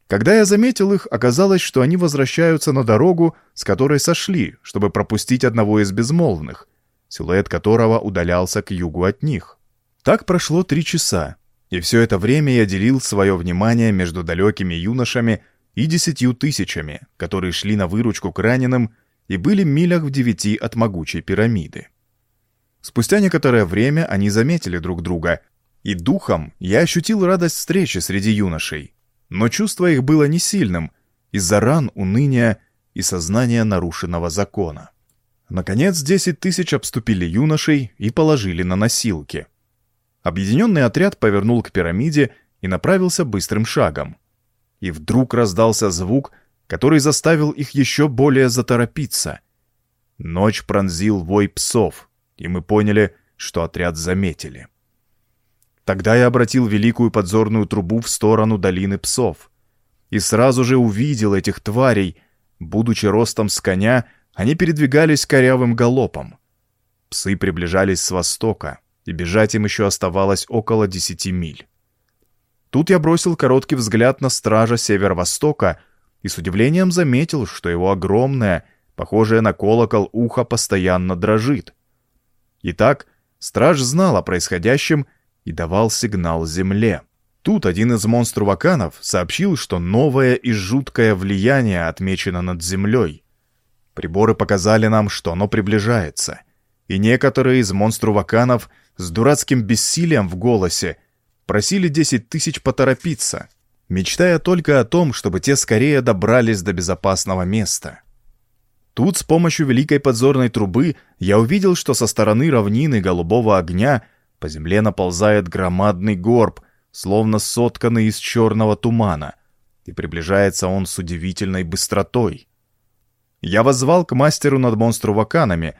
Когда я заметил их, оказалось, что они возвращаются на дорогу, с которой сошли, чтобы пропустить одного из безмолвных — силуэт которого удалялся к югу от них. Так прошло три часа, и все это время я делил свое внимание между далекими юношами и десятью тысячами, которые шли на выручку к раненым и были милях в девяти от могучей пирамиды. Спустя некоторое время они заметили друг друга, и духом я ощутил радость встречи среди юношей, но чувство их было не сильным из-за ран, уныния и сознания нарушенного закона. Наконец, десять тысяч обступили юношей и положили на носилки. Объединенный отряд повернул к пирамиде и направился быстрым шагом. И вдруг раздался звук, который заставил их еще более заторопиться. Ночь пронзил вой псов, и мы поняли, что отряд заметили. Тогда я обратил великую подзорную трубу в сторону долины псов. И сразу же увидел этих тварей, будучи ростом с коня, они передвигались корявым галопом. Псы приближались с востока, и бежать им еще оставалось около десяти миль. Тут я бросил короткий взгляд на стража северо-востока и с удивлением заметил, что его огромное, похожее на колокол ухо, постоянно дрожит. Итак, страж знал о происходящем и давал сигнал земле. Тут один из монструваканов сообщил, что новое и жуткое влияние отмечено над землей. Приборы показали нам, что оно приближается. И некоторые из монструваканов с дурацким бессилием в голосе просили десять тысяч поторопиться, мечтая только о том, чтобы те скорее добрались до безопасного места. Тут с помощью великой подзорной трубы я увидел, что со стороны равнины голубого огня по земле наползает громадный горб, словно сотканный из черного тумана, и приближается он с удивительной быстротой. я воззвал к мастеру над монструваканами,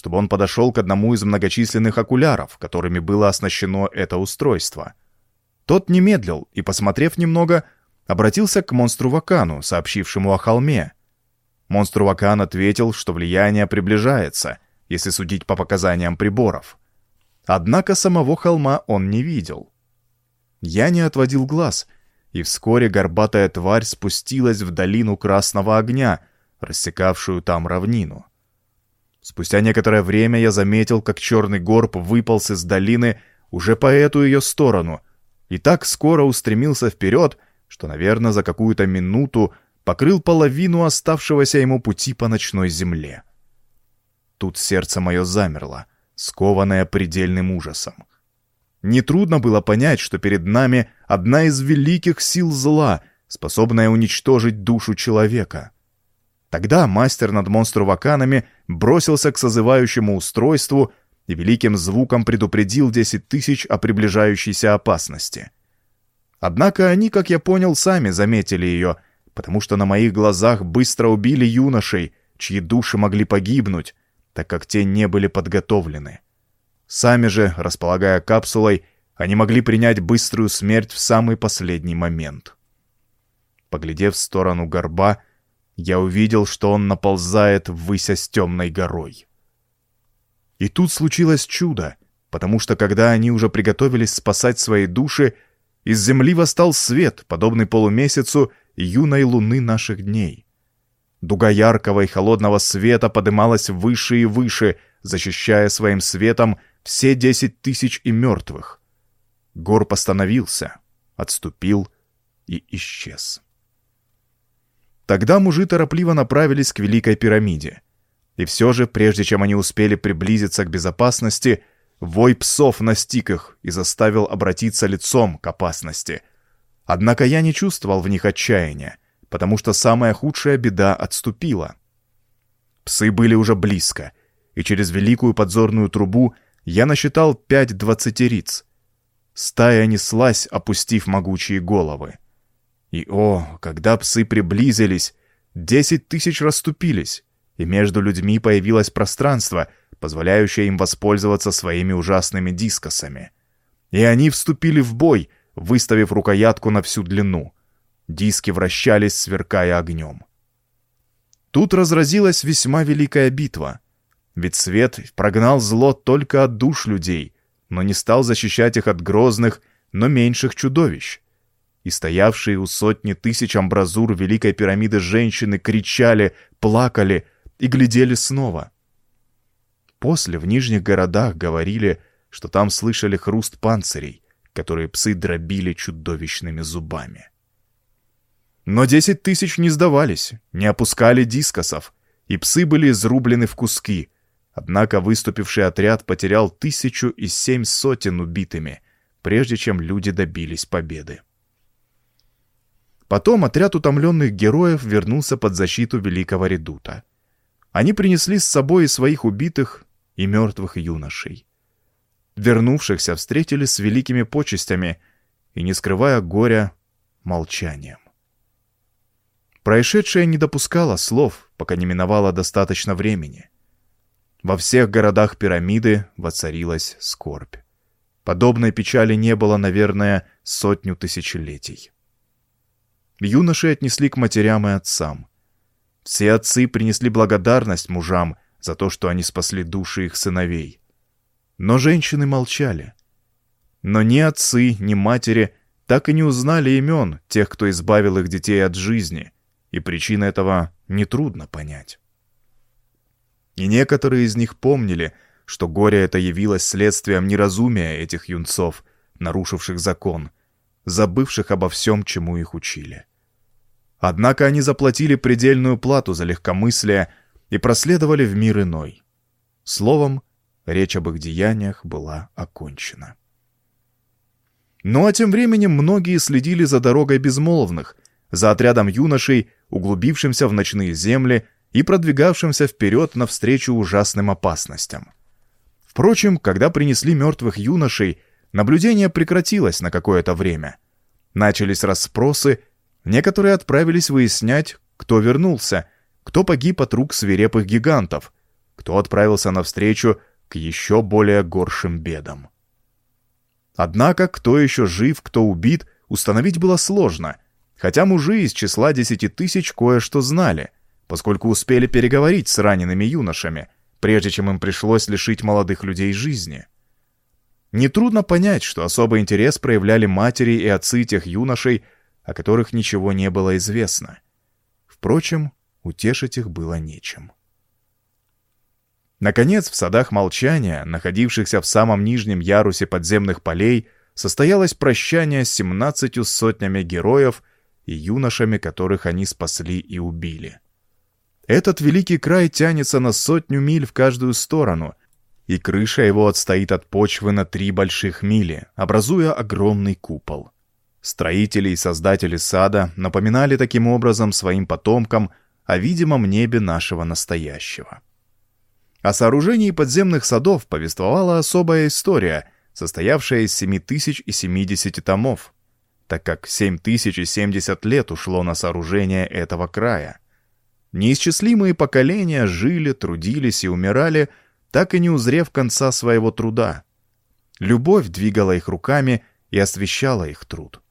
чтобы он подошел к одному из многочисленных окуляров, которыми было оснащено это устройство. Тот не медлил и, посмотрев немного, обратился к монстру Вакану, сообщившему о холме. Монстру Вакан ответил, что влияние приближается, если судить по показаниям приборов. Однако самого холма он не видел. Я не отводил глаз, и вскоре горбатая тварь спустилась в долину красного огня, рассекавшую там равнину. Спустя некоторое время я заметил, как черный горб выполз из долины уже по эту ее сторону и так скоро устремился вперед, что, наверное, за какую-то минуту покрыл половину оставшегося ему пути по ночной земле. Тут сердце мое замерло, скованное предельным ужасом. Нетрудно было понять, что перед нами одна из великих сил зла, способная уничтожить душу человека. Тогда мастер над монструваканами бросился к созывающему устройству и великим звуком предупредил десять тысяч о приближающейся опасности. Однако они, как я понял, сами заметили ее, потому что на моих глазах быстро убили юношей, чьи души могли погибнуть, так как те не были подготовлены. Сами же, располагая капсулой, они могли принять быструю смерть в самый последний момент. Поглядев в сторону горба, я увидел, что он наползает ввыся с темной горой. И тут случилось чудо, потому что когда они уже приготовились спасать свои души, из земли восстал свет, подобный полумесяцу юной луны наших дней. Дуга яркого и холодного света подымалась выше и выше, защищая своим светом все десять тысяч и мертвых. Гор постановился, отступил и исчез. Тогда мужи торопливо направились к Великой пирамиде. И все же, прежде чем они успели приблизиться к безопасности, вой псов настиг их и заставил обратиться лицом к опасности. Однако я не чувствовал в них отчаяния, потому что самая худшая беда отступила. Псы были уже близко, и через великую подзорную трубу — я насчитал пять двадцатериц. Стая неслась, опустив могучие головы. И о, когда псы приблизились, десять тысяч расступились, и между людьми появилось пространство, позволяющее им воспользоваться своими ужасными дискосами. И они вступили в бой, выставив рукоятку на всю длину. Диски вращались, сверкая огнем. Тут разразилась весьма великая битва — ведь свет прогнал зло только от душ людей, но не стал защищать их от грозных, но меньших чудовищ. И стоявшие у сотни тысяч амбразур Великой пирамиды женщины кричали, плакали и глядели снова. После в нижних городах говорили, что там слышали хруст панцирей, которые псы дробили чудовищными зубами. Но десять тысяч не сдавались, не опускали дискосов, и псы были изрублены в куски — Однако выступивший отряд потерял тысячу и семь сотен убитыми, прежде чем люди добились победы. Потом отряд утомленных героев вернулся под защиту Великого Редута. Они принесли с собой и своих убитых, и мертвых юношей. Вернувшихся встретили с великими почестями и, не скрывая горя, молчанием. Происшедшее не допускало слов, пока не миновало достаточно времени. Во всех городах пирамиды воцарилась скорбь. Подобной печали не было, наверное, сотню тысячелетий. Юноши отнесли к матерям и отцам. Все отцы принесли благодарность мужам за то, что они спасли души их сыновей. Но женщины молчали. Но ни отцы, ни матери так и не узнали имен тех, кто избавил их детей от жизни, и причины этого нетрудно понять и некоторые из них помнили, что горе это явилось следствием неразумия этих юнцов, нарушивших закон, забывших обо всем, чему их учили. Однако они заплатили предельную плату за легкомыслие и проследовали в мир иной. Словом, речь об их деяниях была окончена. Ну а тем временем многие следили за дорогой безмолвных, за отрядом юношей, углубившимся в ночные земли и продвигавшимся вперед навстречу ужасным опасностям. Впрочем, когда принесли мертвых юношей, наблюдение прекратилось на какое-то время. Начались расспросы, некоторые отправились выяснять, кто вернулся, кто погиб от рук свирепых гигантов, кто отправился навстречу к еще более горшим бедам. Однако, кто еще жив, кто убит, установить было сложно, хотя мужи из числа десяти тысяч кое-что знали, поскольку успели переговорить с ранеными юношами, прежде чем им пришлось лишить молодых людей жизни. Нетрудно понять, что особый интерес проявляли матери и отцы тех юношей, о которых ничего не было известно. Впрочем, утешить их было нечем. Наконец, в садах молчания, находившихся в самом нижнем ярусе подземных полей, состоялось прощание с семнадцатью сотнями героев и юношами, которых они спасли и убили. Этот великий край тянется на сотню миль в каждую сторону, и крыша его отстоит от почвы на три больших мили, образуя огромный купол. Строители и создатели сада напоминали таким образом своим потомкам о видимом небе нашего настоящего. О сооружении подземных садов повествовала особая история, состоявшая из 7070 томов, так как 7070 лет ушло на сооружение этого края. Неисчислимые поколения жили, трудились и умирали, так и не узрев конца своего труда. Любовь двигала их руками и освещала их труд.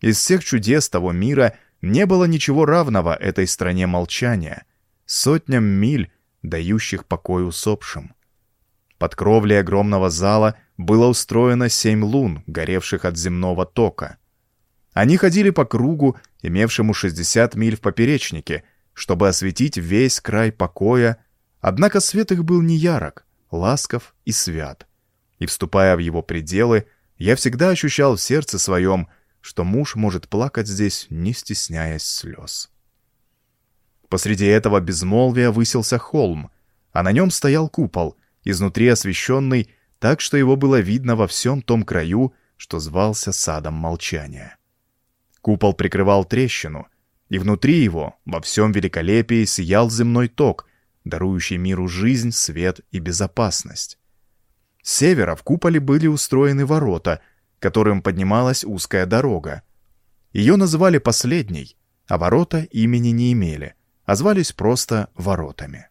Из всех чудес того мира не было ничего равного этой стране молчания, сотням миль, дающих покой усопшим. Под кровлей огромного зала было устроено семь лун, горевших от земного тока. Они ходили по кругу, имевшему 60 миль в поперечнике, чтобы осветить весь край покоя, однако свет их был не ярок, ласков и свят. И, вступая в его пределы, я всегда ощущал в сердце своем, что муж может плакать здесь, не стесняясь слез. Посреди этого безмолвия высился холм, а на нем стоял купол, изнутри освещенный, так что его было видно во всем том краю, что звался садом молчания. Купол прикрывал трещину, и внутри его, во всем великолепии, сиял земной ток, дарующий миру жизнь, свет и безопасность. С севера в куполе были устроены ворота, которым поднималась узкая дорога. Ее называли последней, а ворота имени не имели, а звались просто воротами.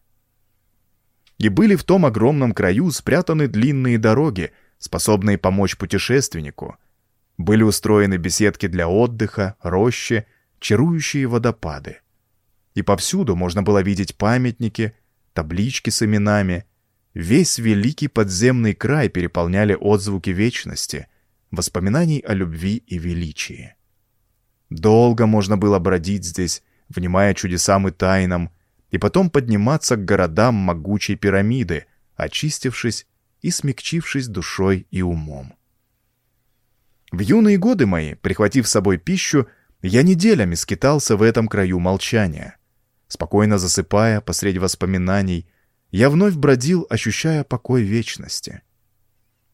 И были в том огромном краю спрятаны длинные дороги, способные помочь путешественнику. Были устроены беседки для отдыха, рощи, чарующие водопады. И повсюду можно было видеть памятники, таблички с именами. Весь великий подземный край переполняли отзвуки вечности, воспоминаний о любви и величии. Долго можно было бродить здесь, внимая чудесам и тайнам, и потом подниматься к городам могучей пирамиды, очистившись и смягчившись душой и умом. В юные годы мои, прихватив с собой пищу, я неделями скитался в этом краю молчания. Спокойно засыпая посреди воспоминаний, я вновь бродил, ощущая покой вечности.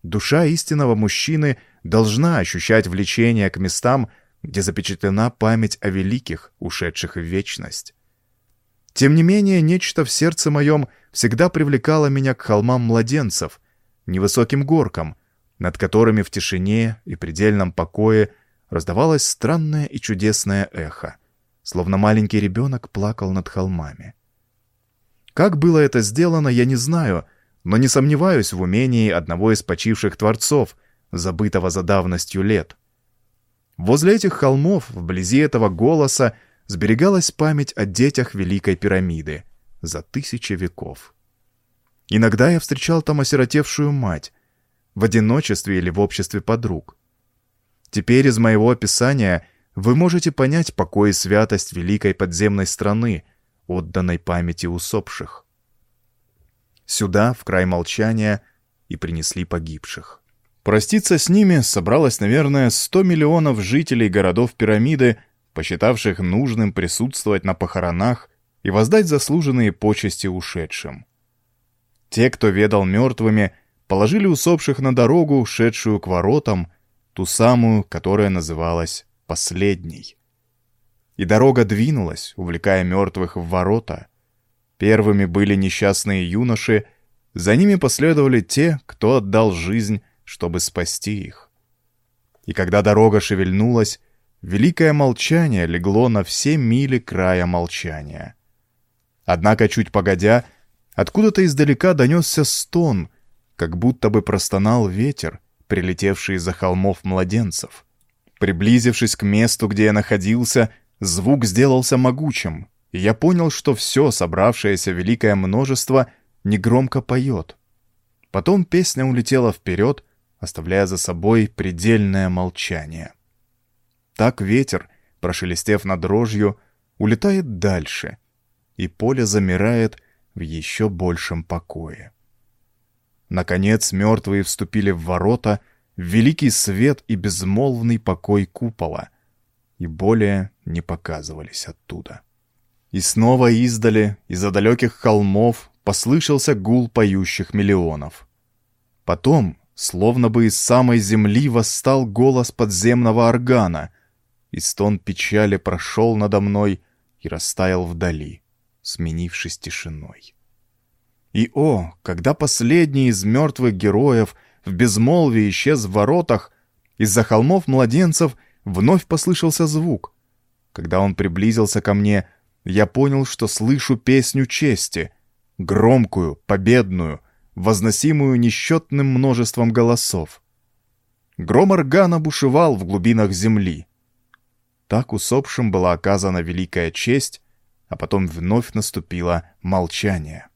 Душа истинного мужчины должна ощущать влечение к местам, где запечатлена память о великих, ушедших в вечность. Тем не менее, нечто в сердце моем всегда привлекало меня к холмам младенцев, невысоким горкам, над которыми в тишине и предельном покое раздавалось странное и чудесное эхо, словно маленький ребенок плакал над холмами. Как было это сделано, я не знаю, но не сомневаюсь в умении одного из почивших творцов, забытого за давностью лет — Возле этих холмов, вблизи этого голоса, сберегалась память о детях Великой пирамиды за тысячи веков. Иногда я встречал там осиротевшую мать, в одиночестве или в обществе подруг. Теперь из моего описания вы можете понять покой и святость великой подземной страны, отданной памяти усопших. Сюда, в край молчания, и принесли погибших. Проститься с ними собралось, наверное, 100 миллионов жителей городов пирамиды, посчитавших нужным присутствовать на похоронах и воздать заслуженные почести ушедшим. Те, кто ведал мертвыми, положили усопших на дорогу, шедшую к воротам, ту самую, которая называлась «последней». И дорога двинулась, увлекая мертвых в ворота. Первыми были несчастные юноши, за ними последовали те, кто отдал жизнь чтобы спасти их. И когда дорога шевельнулась, великое молчание легло на все мили края молчания. Однако чуть погодя, откуда-то издалека донесся стон, как будто бы простонал ветер, прилетевший из-за холмов младенцев. Приблизившись к месту, где я находился, звук сделался могучим, и я понял, что все собравшееся великое множество негромко поет. Потом песня улетела вперед, оставляя за собой предельное молчание. Так ветер, прошелестев над дрожью, улетает дальше, и поле замирает в еще большем покое. Наконец мертвые вступили в ворота, в великий свет и безмолвный покой купола, и более не показывались оттуда. И снова издали, из-за далеких холмов, послышался гул поющих миллионов. Потом, словно бы из самой земли, восстал голос подземного органа, и стон печали прошел надо мной и растаял вдали, сменившись тишиной. И о, когда последний из мертвых героев в безмолвии исчез в воротах, из-за холмов младенцев вновь послышался звук. Когда он приблизился ко мне, я понял, что слышу песню чести, громкую, победную, возносимую несчетным множеством голосов. Гром органа бушевал в глубинах земли. Так усопшим была оказана великая честь, а потом вновь наступило молчание.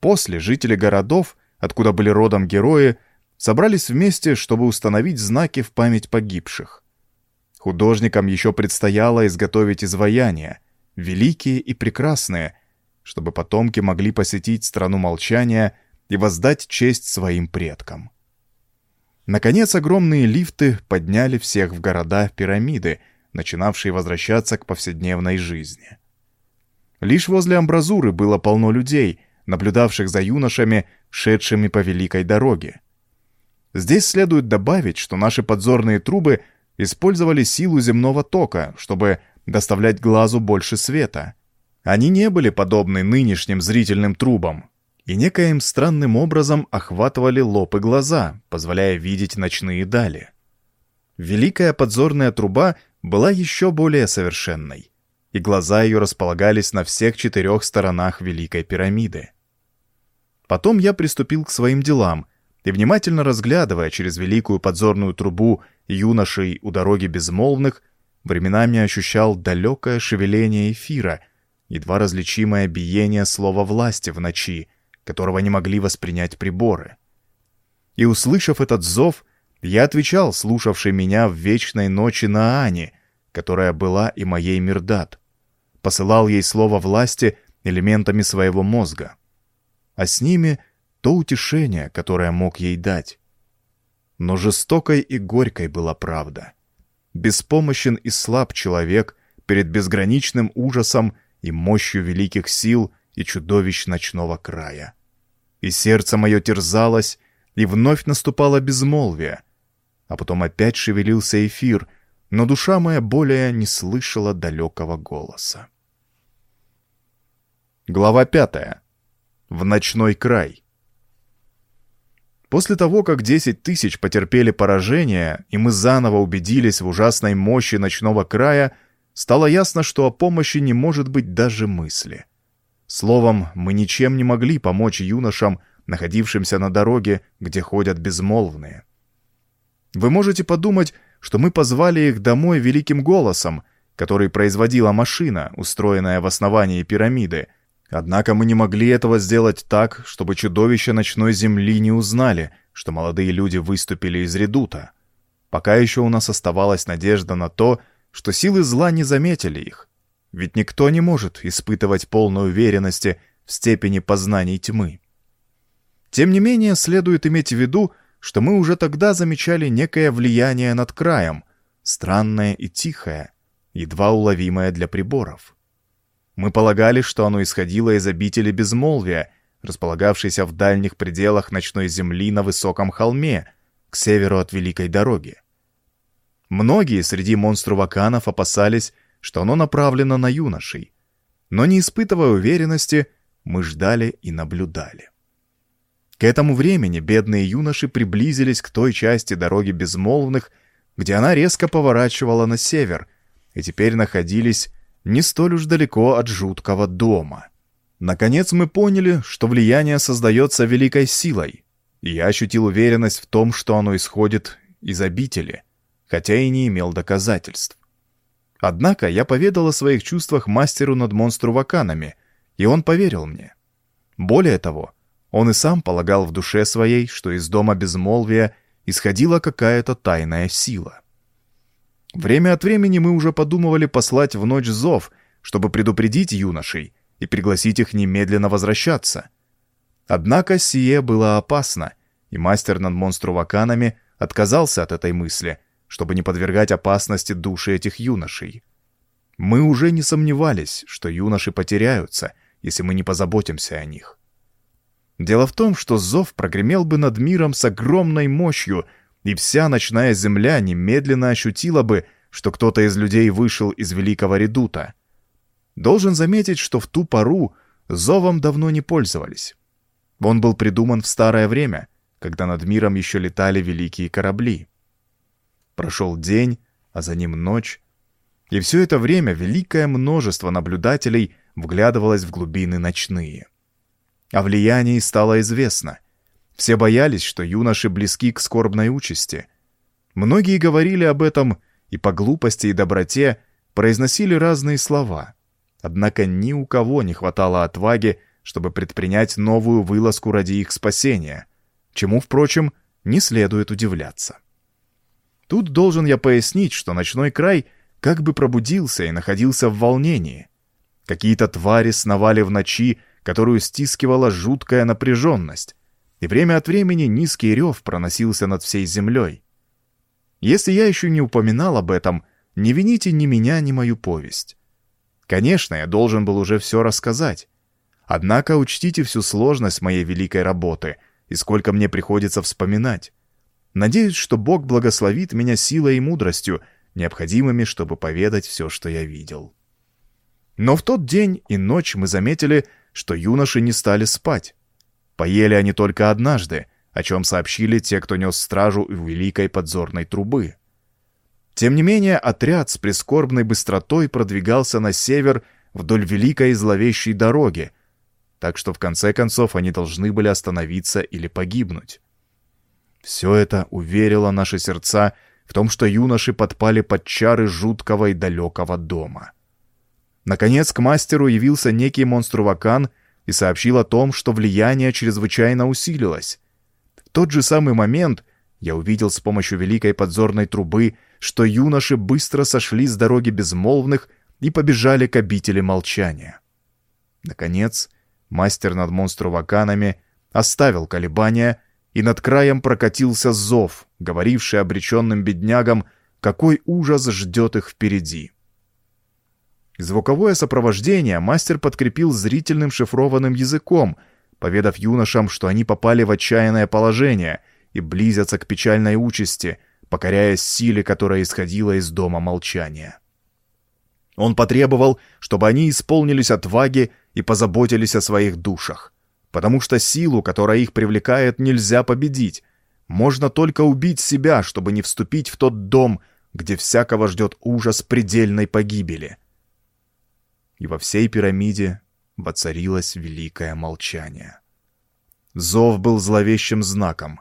После жители городов, откуда были родом герои, собрались вместе, чтобы установить знаки в память погибших. Художникам еще предстояло изготовить изваяния, великие и прекрасные, чтобы потомки могли посетить страну молчания и воздать честь своим предкам. Наконец, огромные лифты подняли всех в города пирамиды, начинавшие возвращаться к повседневной жизни. Лишь возле амбразуры было полно людей — наблюдавших за юношами, шедшими по великой дороге. Здесь следует добавить, что наши подзорные трубы использовали силу земного тока, чтобы доставлять глазу больше света. Они не были подобны нынешним зрительным трубам, и некоим странным образом охватывали лоб и глаза, позволяя видеть ночные дали. Великая подзорная труба была еще более совершенной, и глаза ее располагались на всех четырех сторонах Великой пирамиды. Потом я приступил к своим делам, и, внимательно разглядывая через великую подзорную трубу юношей у дороги безмолвных, временами ощущал далекое шевеление эфира, едва различимое биение слова власти в ночи, которого не могли воспринять приборы. И, услышав этот зов, я отвечал слушавшей меня в вечной ночи на Ане, которая была и моей Мирдат. Посылал ей слово власти элементами своего мозга а с ними то утешение, которое мог ей дать. Но жестокой и горькой была правда. Беспомощен и слаб человек перед безграничным ужасом и мощью великих сил и чудовищ ночного края. И сердце мое терзалось, и вновь наступало безмолвие, а потом опять шевелился эфир, но душа моя более не слышала далекого голоса. Глава пятая в ночной край. После того, как 10 тысяч потерпели поражение, и мы заново убедились в ужасной мощи ночного края, стало ясно, что о помощи не может быть даже мысли. Словом, мы ничем не могли помочь юношам, находившимся на дороге, где ходят безмолвные. Вы можете подумать, что мы позвали их домой великим голосом, который производила машина, устроенная в основании пирамиды, Однако мы не могли этого сделать так, чтобы чудовища ночной земли не узнали, что молодые люди выступили из редута. Пока еще у нас оставалась надежда на то, что силы зла не заметили их. Ведь никто не может испытывать полной уверенности в степени познаний тьмы. Тем не менее, следует иметь в виду, что мы уже тогда замечали некое влияние над краем, странное и тихое, едва уловимое для приборов. Мы полагали, что оно исходило из обители безмолвия, располагавшейся в дальних пределах ночной земли на высоком холме, к северу от Великой дороги. Многие среди монструваканов опасались, что оно направлено на юношей, но не испытывая уверенности, мы ждали и наблюдали. К этому времени бедные юноши приблизились к той части дороги безмолвных, где она резко поворачивала на север, и теперь находились не столь уж далеко от жуткого дома. Наконец мы поняли, что влияние создается великой силой, и я ощутил уверенность в том, что оно исходит из обители, хотя и не имел доказательств. Однако я поведал о своих чувствах мастеру над монструваканами, и он поверил мне. Более того, он и сам полагал в душе своей, что из дома безмолвия исходила какая-то тайная сила. Время от времени мы уже подумывали послать в ночь зов, чтобы предупредить юношей и пригласить их немедленно возвращаться. Однако сие было опасно, и мастер над монструваканами отказался от этой мысли, чтобы не подвергать опасности души этих юношей. Мы уже не сомневались, что юноши потеряются, если мы не позаботимся о них. Дело в том, что зов прогремел бы над миром с огромной мощью, и вся ночная земля немедленно ощутила бы, что кто-то из людей вышел из Великого Редута. Должен заметить, что в ту пору зовом давно не пользовались. Он был придуман в старое время, когда над миром еще летали великие корабли. Прошел день, а за ним ночь, и все это время великое множество наблюдателей вглядывалось в глубины ночные. О влиянии стало известно. Все боялись, что юноши близки к скорбной участи. Многие говорили об этом и по глупости и доброте произносили разные слова. Однако ни у кого не хватало отваги, чтобы предпринять новую вылазку ради их спасения, чему, впрочем, не следует удивляться. Тут должен я пояснить, что ночной край как бы пробудился и находился в волнении. Какие-то твари сновали в ночи, которую стискивала жуткая напряженность, и время от времени низкий рев проносился над всей землей. Если я еще не упоминал об этом, не вините ни меня, ни мою повесть. Конечно, я должен был уже все рассказать. Однако учтите всю сложность моей великой работы и сколько мне приходится вспоминать. Надеюсь, что Бог благословит меня силой и мудростью, необходимыми, чтобы поведать все, что я видел. Но в тот день и ночь мы заметили, что юноши не стали спать. Поели они только однажды, о чем сообщили те, кто нес стражу у великой подзорной трубы. Тем не менее, отряд с прискорбной быстротой продвигался на север вдоль великой зловещей дороги, так что в конце концов они должны были остановиться или погибнуть. Все это уверило наши сердца в том, что юноши подпали под чары жуткого и далекого дома. Наконец к мастеру явился некий монструвакан и сообщил о том, что влияние чрезвычайно усилилось. В тот же самый момент я увидел с помощью великой подзорной трубы, что юноши быстро сошли с дороги безмолвных и побежали к обители молчания. Наконец, мастер над монструваканами оставил колебания, и над краем прокатился зов, говоривший обреченным беднягам, какой ужас ждет их впереди. Звуковое сопровождение мастер подкрепил зрительным шифрованным языком, поведав юношам, что они попали в отчаянное положение и близятся к печальной участи, покоряясь силе, которая исходила из дома молчания. Он потребовал, чтобы они исполнились отваги и позаботились о своих душах, потому что силу, которая их привлекает, нельзя победить. Можно только убить себя, чтобы не вступить в тот дом, где всякого ждет ужас предельной погибели и во всей пирамиде воцарилось великое молчание. Зов был зловещим знаком.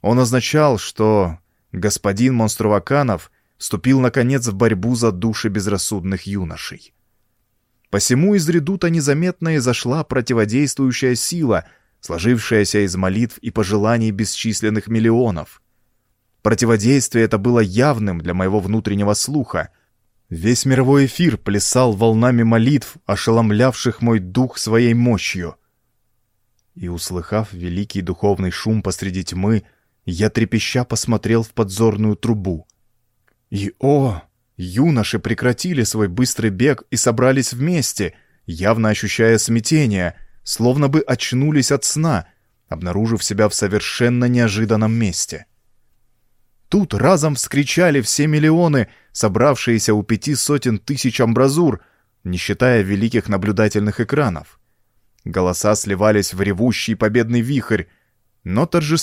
Он означал, что господин Монструваканов вступил, наконец, в борьбу за души безрассудных юношей. Посему из редута незаметно изошла противодействующая сила, сложившаяся из молитв и пожеланий бесчисленных миллионов. Противодействие это было явным для моего внутреннего слуха — Весь мировой эфир плясал волнами молитв, ошеломлявших мой дух своей мощью. И, услыхав великий духовный шум посреди тьмы, я трепеща посмотрел в подзорную трубу. И, о, юноши прекратили свой быстрый бег и собрались вместе, явно ощущая смятение, словно бы очнулись от сна, обнаружив себя в совершенно неожиданном месте. Тут разом вскричали все миллионы, собравшиеся у пяти сотен тысяч амбразур, не считая великих наблюдательных экранов. Голоса сливались в ревущий победный вихрь, но торжество